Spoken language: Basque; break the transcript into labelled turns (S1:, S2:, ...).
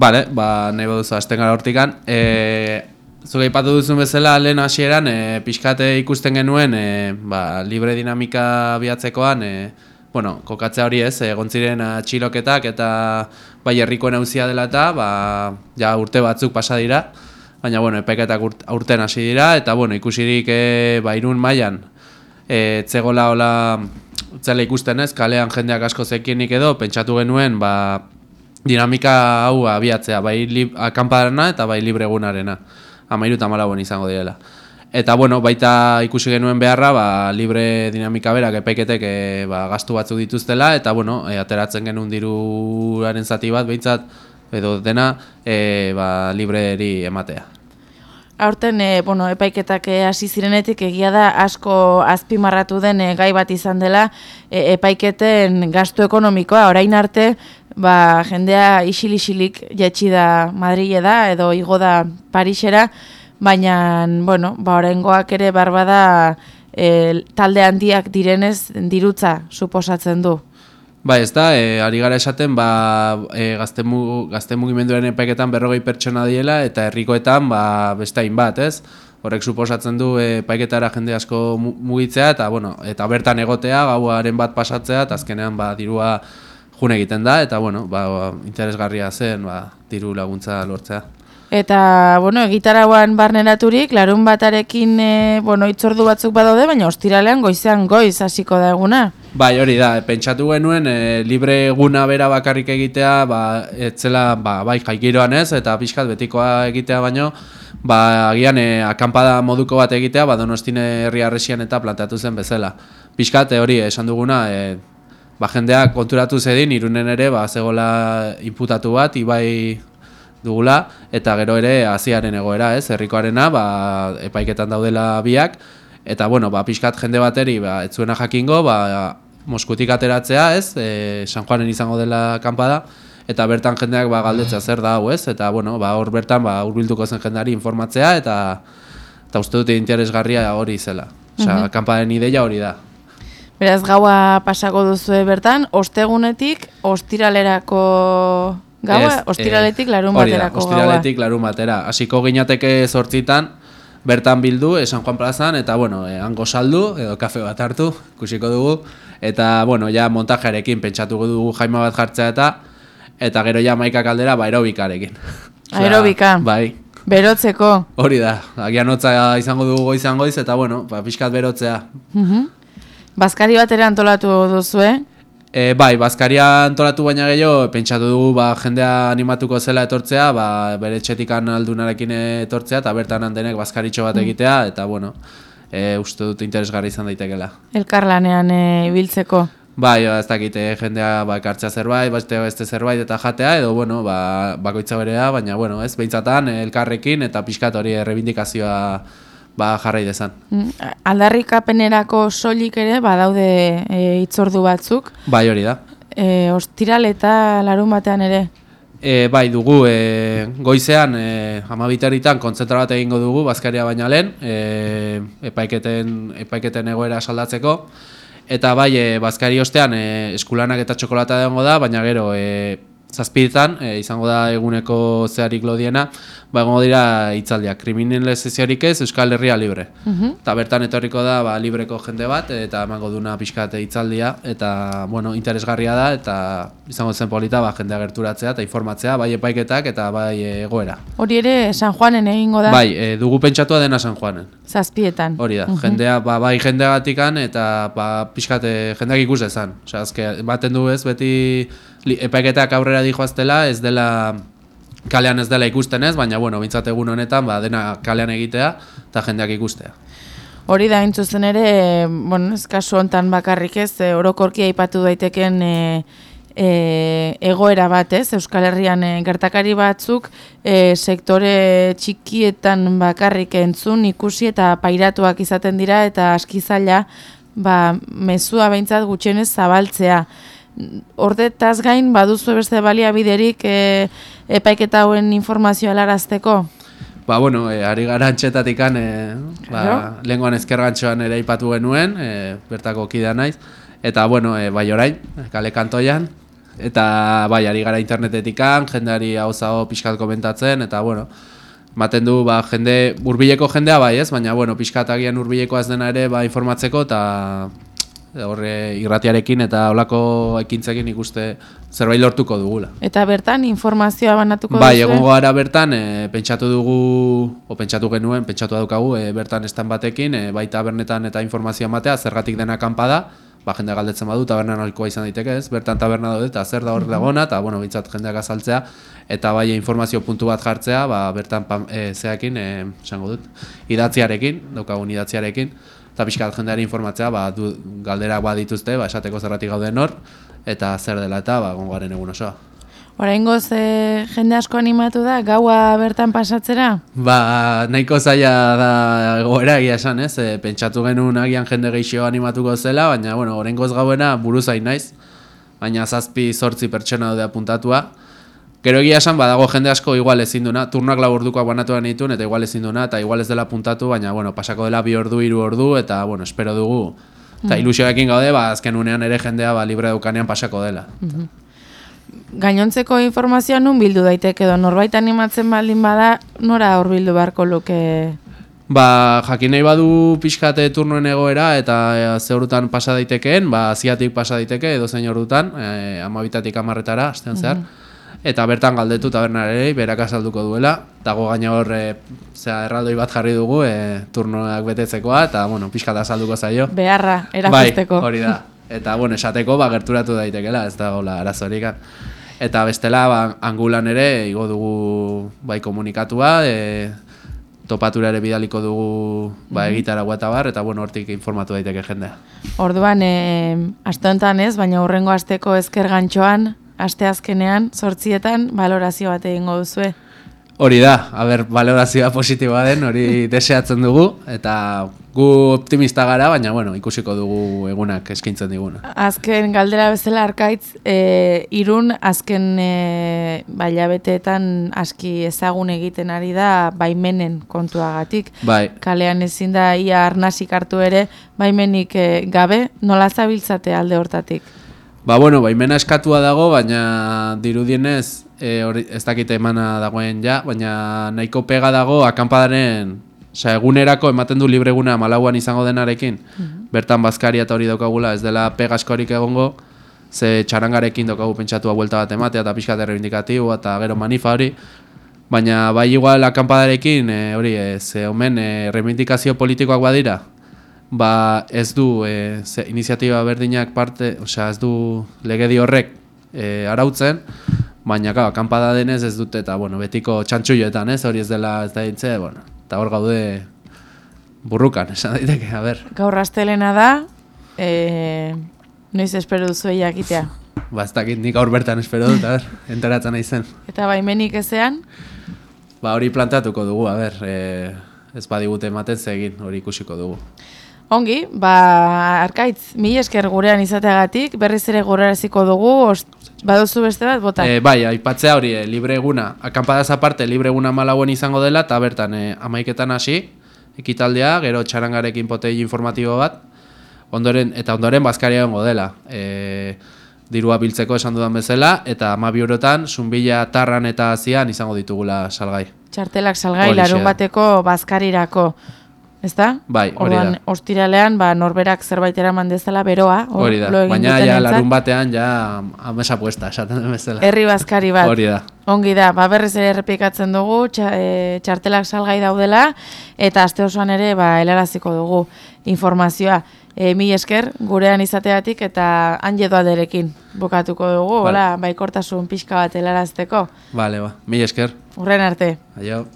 S1: Bale, ba, nahi baduzu, azten gara hortikan. E, Zuga ipatu duzun bezala, lehen hasieran e, pixkate ikusten genuen, e, ba, libre dinamika biatzekoan, e, bueno, kokatzea hori ez, egon ziren atxiloketak eta bai herrikoen hauzia dela eta ba, ja urte batzuk pasa dira, baina bueno, epaiketak urt, urten hasi dira, eta bueno, ikusirik e, ba, irun mailan e, tzegola hola zela ikusten ez, kalean jendeak asko zekienik edo, pentsatu genuen, ba, dinamika hau abiatzea, bai akamparena eta bai libregunarena amairu eta malabuen izango direla. Eta bueno, baita ikusi genuen beharra, ba, libre dinamika berak epaiketek e, ba, gastu batzuk dituztela, eta bueno, e, ateratzen genuen diruaren zati bat, behintzat, edo dena, e, ba, libreri ematea.
S2: Aurten, e, bueno, epaiketak hasi zirenetik egia da asko azpimarratu den e, gai bat izan dela e, epaiketen gastu ekonomikoa, orain arte, ba, jendea isil-isilik jetxi da Madrile da edo igo da Parisera, baina, bueno, ba, orengoak ere barbada e, talde handiak direnez dirutza suposatzen du.
S1: Ba, ez da, e, ari gara esaten, ba, e, gazte, mu, gazte mugimenduaren epaiketan berrogei pertsona diela, eta herrikoetan, ba, bestain bat, ez? Horrek suposatzen du e, paiketara jende asko mugitzea, eta, bueno, eta bertan egotea, gauaren bat pasatzea, eta azkenean, ba, dirua, june egiten da, eta bueno, ba, interesgarria zen ba, diru laguntza lortzea.
S2: Eta, bueno, egitarauan barneraturik, larun batarekin, e, bueno, itzordu batzuk badaude, baina ostiralean goizean goiz hasiko da eguna.
S1: Bai, hori da, pentsatu genuen, e, libre eguna bera bakarrik egitea, ba, etzela, ba, bai, jaikiroan ez, eta pixkat betikoa egitea baino, ba, agian, e, akampada moduko bat egitea, ba, donostine herri arresian eta planteatu zen bezala. Pixkat, hori, esan duguna, e, ba, jendeak konturatu zedin, irunen ere, ba, zegoela inputatu bat, ibai dugula, eta gero ere hasiaren egoera, ez, herrikoarena, ba, epaiketan daudela biak, eta, bueno, ba, pixkat jende bateri, ba, etzuena jakingo, ba, Moskutik ateratzea, ez, e, San Juanen izango dela kanpada, eta bertan jendeak ba, galdetzea zer da hau, ez, eta, bueno, ba, hor bertan, ba, urbiltuko zen jendeari informatzea, eta, eta uste dute interesgarria hori zela. Osa, mm -hmm. ideia hori da.
S2: Beraz, gaua pasako duzu bertan, ostegunetik, ostiralerako gaua, ez, ostiraletik eh, larun baterako
S1: gaua. Ostiraletik larun batera. Hasiko ginateke sortzitan, bertan bildu, esan Juan Plazan, eta, bueno, eh, hango saldu, edo kafe bat hartu, kusiko dugu, eta, bueno, ja montajarekin pentsatuko dugu jaima bat jartzea eta, eta gero ja maikak aldera, ba, aerobikarekin.
S2: Aerobika.
S1: Bai.
S2: Berotzeko.
S1: Hori da, agian hotza izango dugu goizan goiz, eta, bueno, ba, pixkat berotzea.
S2: Mhm. Bazkari batera antolatu duzu, eh?
S1: E, bai, Bazkaria antolatu baina gehiago, pentsatu dugu ba, jendea animatuko zela etortzea, ba, bere txetikan aldunarekin etortzea, eta bertan handenek Bazkaritxo bat mm. egitea, eta bueno, e, uste dut interesgarri izan daitekela.
S2: Elkarlanean e, biltzeko?
S1: Bai, ez dakite jendea ba, ekartzea zerbait, beste beste zerbait eta jatea, edo bueno, ba, bakoitza berea, baina bueno, ez, behintzatan elkarrekin eta pixkat hori errebindikazioa ba, jarrai dezan.
S2: Mm, aldarrikapenerako soilik ere badaude e, itzordu batzuk.
S1: Bai, hori da.
S2: E, ostiral eta larun batean ere.
S1: E, bai, dugu e, goizean e, amabitaritan kontzentra bat egingo dugu Bazkaria baina lehen e, epaiketen, epaiketen egoera saldatzeko eta bai, e, Bazkari ostean e, eskulanak eta txokolata dengo da, baina gero e, zazpidetan, e, izango da eguneko zeharik lodiena, ba, egongo dira itzaldiak, kriminalizaziorik ez, Euskal Herria libre. Mhm. Eta bertan etorriko da, ba, libreko jende bat, eta emango duna pixkate itzaldia, eta, bueno, interesgarria da, eta izango zen polita, ba, jendea gerturatzea, eta informatzea, bai epaiketak, eta bai egoera.
S2: Hori ere, San Juanen egingo da?
S1: Bai, e, dugu pentsatua dena San Juanen.
S2: Zazpietan.
S1: Hori da, mhm. jendea, ba, bai jendea batikan, eta, ba, pixkate, jendeak ikus dezan. Osa, azke, baten du ez, beti, epaiketak aurrera dijoaztela, ez dela kalean ez dela ikusten ez, baina bueno, bintzat egun honetan ba, dena kalean egitea eta jendeak ikustea.
S2: Hori da intzuzen ere, bueno, ez kasu hontan bakarrik ez, e, orokorkia aipatu daiteken e, e, egoera bat ez, Euskal Herrian e, gertakari batzuk e, sektore txikietan bakarrik entzun ikusi eta pairatuak izaten dira eta askizaila ba, mezua behintzat gutxenez zabaltzea ordetaz gain baduzu beste baliabiderik e, epaiketa hauen informazioa larazteko?
S1: Ba, bueno, e, ari gara antxetatikan, e, ba, lenguan ezkergantxoan ere ipatu genuen, e, bertako kidea naiz, eta, bueno, e, bai orain, kale kantoian, eta bai, ari gara internetetikan, jendeari hau zago pixkat komentatzen, eta bueno, maten du ba, jende, urbileko jendea bai ez, baina bueno, pixkat agian urbileko ez dena ere ba, informatzeko, eta horre irratiarekin eta olako ekintzekin ikuste zerbait lortuko dugula.
S2: Eta bertan informazioa banatuko
S1: bai,
S2: duzu?
S1: Bai, egongo gara bertan, e, pentsatu dugu, o pentsatu genuen, pentsatu daukagu, e, bertan estan batekin, e, baita bernetan eta informazioa matea, zergatik dena kanpa da, ba, jendea galdetzen badu, taberna nolikoa izan daiteke ez, bertan taberna daude, eta zer da hor dagona, eta, bueno, bintzat jendeak azaltzea, eta bai informazio puntu bat jartzea, ba, bertan pam, e, zeakin, e, esango dut, idatziarekin, daukagun idatziarekin, eta pixkat jendeari informatzea, ba, du, galderak badituzte, ba, esateko zerratik gauden hor, eta zer dela eta ba, gongaren egun osoa.
S2: Oraingoz e, jende asko animatu da, gaua bertan pasatzera?
S1: Ba, nahiko zaila da egoera egia esan, ez? E, pentsatu genuen agian jende gehiago animatuko zela, baina, bueno, oraingoz gauena buruzain naiz, baina zazpi sortzi pertsona daude apuntatua, Gero egia esan, badago jende asko igual ezin duna, turnoak lau ordukoak banatuan ditun, eta igual ezin duna, eta igual ez dela puntatu, baina, bueno, pasako dela bi ordu, hiru ordu, eta, bueno, espero dugu. Eta mm. ilusioekin gaude, ba, azken unean ere jendea, ba, libre dukanean pasako dela.
S2: Mm Gainontzeko informazioa nun bildu daiteke edo norbait animatzen baldin bada, nora hor bildu beharko luke?
S1: Ba, jakin nahi badu pixkate turnoen egoera eta e, zeurutan pasa daitekeen, ba, ziatik pasa daiteke edo zein ordutan, e, amabitatik amarretara, astean zehar. Mm eta bertan galdetu tabernarei berak azalduko duela. Dago gaina hor e, erraldoi bat jarri dugu e, turnoak betetzekoa eta bueno, pixkat azalduko zaio.
S2: Beharra, erakusteko.
S1: Bai, hori da. Eta bueno, esateko ba, gerturatu daitekela, ez da gola arazorik. Eta bestela ba, angulan ere igo dugu bai komunikatua, e, topatura ere bidaliko dugu ba, egitara gueta bar, eta bueno, hortik informatu daiteke jendea.
S2: Orduan, e, aste ez, baina hurrengo asteko ezker gantxoan, aste azkenean, sortzietan, balorazio bat egingo duzue.
S1: Hori da, haber, balorazioa positiboa den, hori deseatzen dugu, eta gu optimista gara, baina bueno, ikusiko dugu egunak eskintzen diguna.
S2: Azken galdera bezala arkaitz, e, irun azken e, bailabeteetan aski ezagun egiten ari da baimenen kontuagatik.
S1: Bai.
S2: Kalean ezin da ia arnasik hartu ere, baimenik e, gabe, nola zabiltzate alde hortatik?
S1: Ba, bueno, baimena eskatua dago, baina dirudienez, e, hori, ez dakite emana dagoen ja, baina nahiko pega dago akanpadaren, oza, egunerako ematen du libreguna malauan izango denarekin, mhm. bertan bazkaria eta hori daukagula, ez dela pega askorik egongo, ze txarangarekin daukagu pentsatua buelta bat ematea eta pixkat errebindikatibo eta gero manifa hori, baina bai igual akampadarekin, e, hori, e, ze omen, e, reivindikazio politikoak badira, ba ez du e, ze, iniziatiba berdinak parte, osea ez du legedi horrek e, arautzen, baina ka, kanpada denez ez dute eta bueno, betiko txantxuioetan, ez? Hori ez dela ez da ditze, bueno, eta hor gaude burrukan, esan daiteke, a ber.
S2: Gaur astelena da, e, noiz espero duzu jakitea.
S1: Ba, ez dakit nik gaur bertan espero dut, a ber, enteratzen nahi zen.
S2: Eta baimenik ezean?
S1: Ba, hori plantatuko dugu, a ber, e, ez badigute ematen zegin, hori ikusiko dugu.
S2: Ongi, ba, arkaitz, mi esker gurean izateagatik, berriz ere gureraziko dugu, ost, baduzu beste bat, bota?
S1: E, bai, aipatzea hori, e, libre eguna, akampadaz aparte, libre eguna malauen izango dela, eta bertan, e, amaiketan hasi, ekitaldea, gero txarangarekin potei informatibo bat, ondoren, eta ondoren bazkaria gongo dela. E, dirua biltzeko esan dudan bezala, eta ama biurotan, zunbila tarran eta zian izango ditugula salgai.
S2: Txartelak salgai, larun bateko bazkarirako. Ez da?
S1: Bai, hori da.
S2: Ostiralean, ba, norberak zerbait eraman dezala beroa.
S1: Hori da, baina ja, larun batean ja amesa puesta, esaten den bezala.
S2: Herri bazkari bat.
S1: Hori da.
S2: Ongi da, ba, berriz ere errepikatzen dugu, txa, e, txartelak salgai daudela, eta aste osoan ere, ba, helaraziko dugu informazioa. E, mi esker, gurean izateatik, eta handi derekin bukatuko dugu, vale. hola, baikortasun pixka bat helarazteko.
S1: Bale, ba, mi esker.
S2: Urren arte.
S1: Aio.